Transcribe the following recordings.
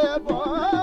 É boa.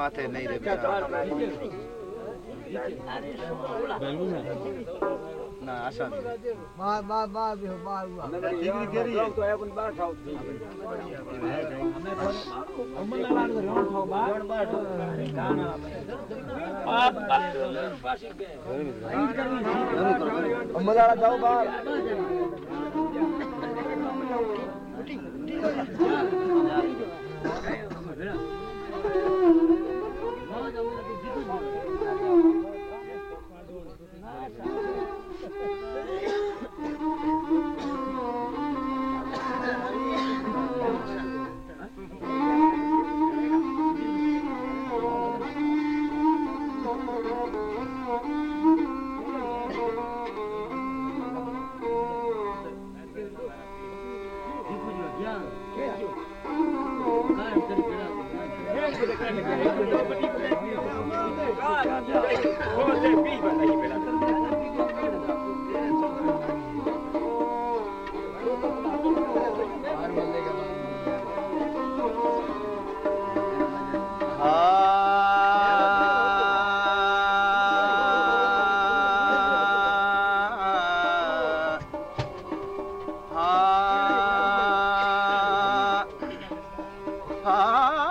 माथे नहीं रे बेटा ना आशा बा बा बा भी हो बा हुआ। डिग्री केरी है तो अपन बार खाओ। हमन लाल कर रोन खाओ। बा काना पास पास पास के मलाला Thank. Ah.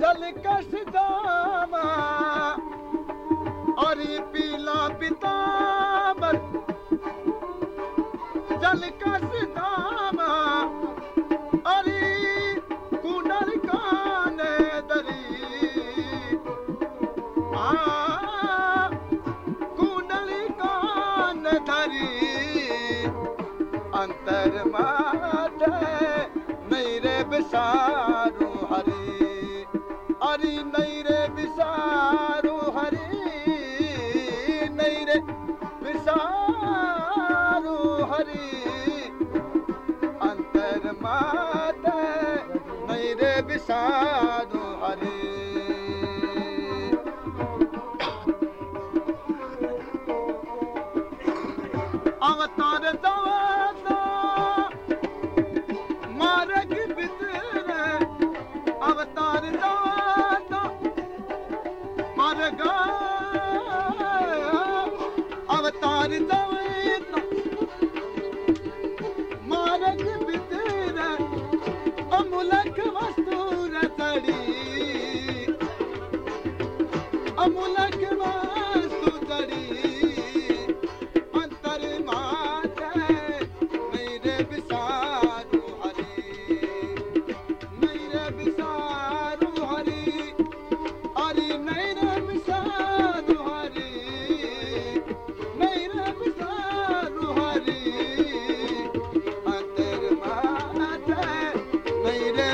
ਜਲ ਕਸ਼ ਜਾਵਾ ਔਰੀ सा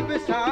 beside.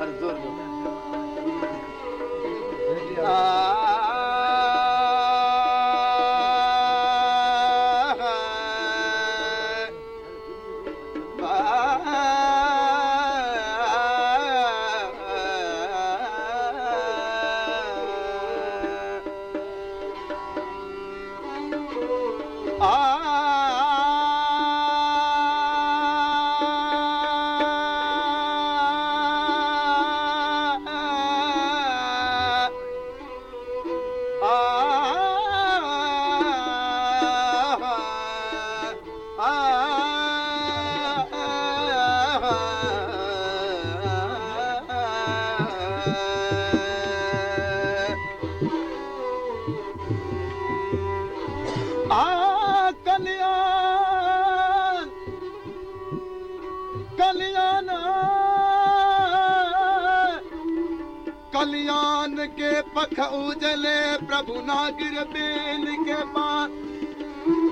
al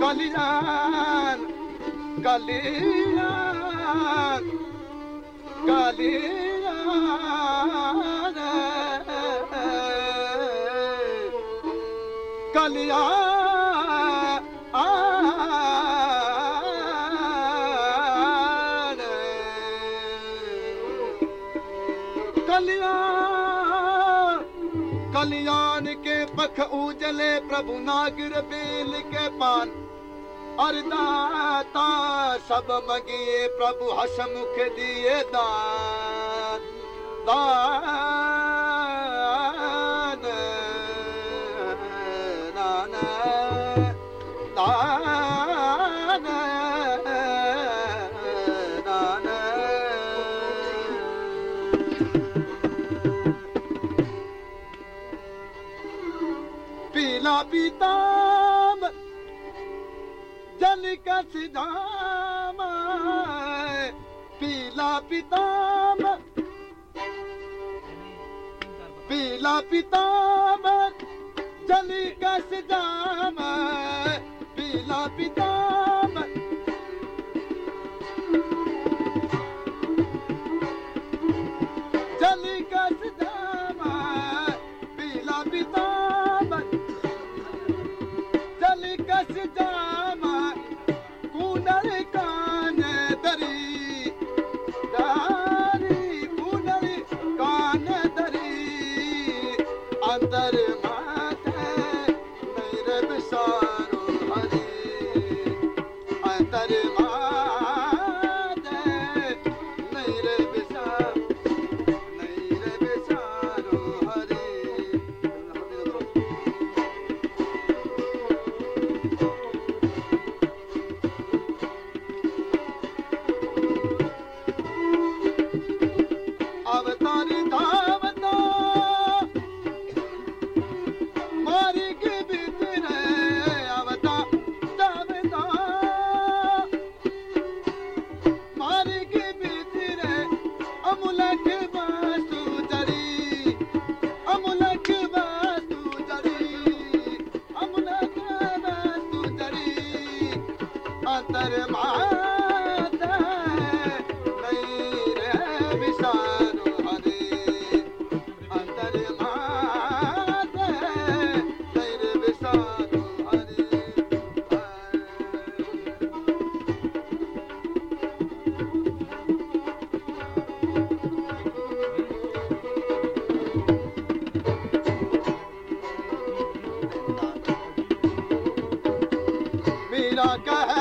Galiyan, Galiyan, Galiyan, Galiyan. कल्याण के पख उजले प्रभु नागर बेल के पान अरदाता सब मगिए प्रभु हस मुख दे दान दान दान दान। पीला पीता काम पीला पिताम पीला कस चली पीला पिता कह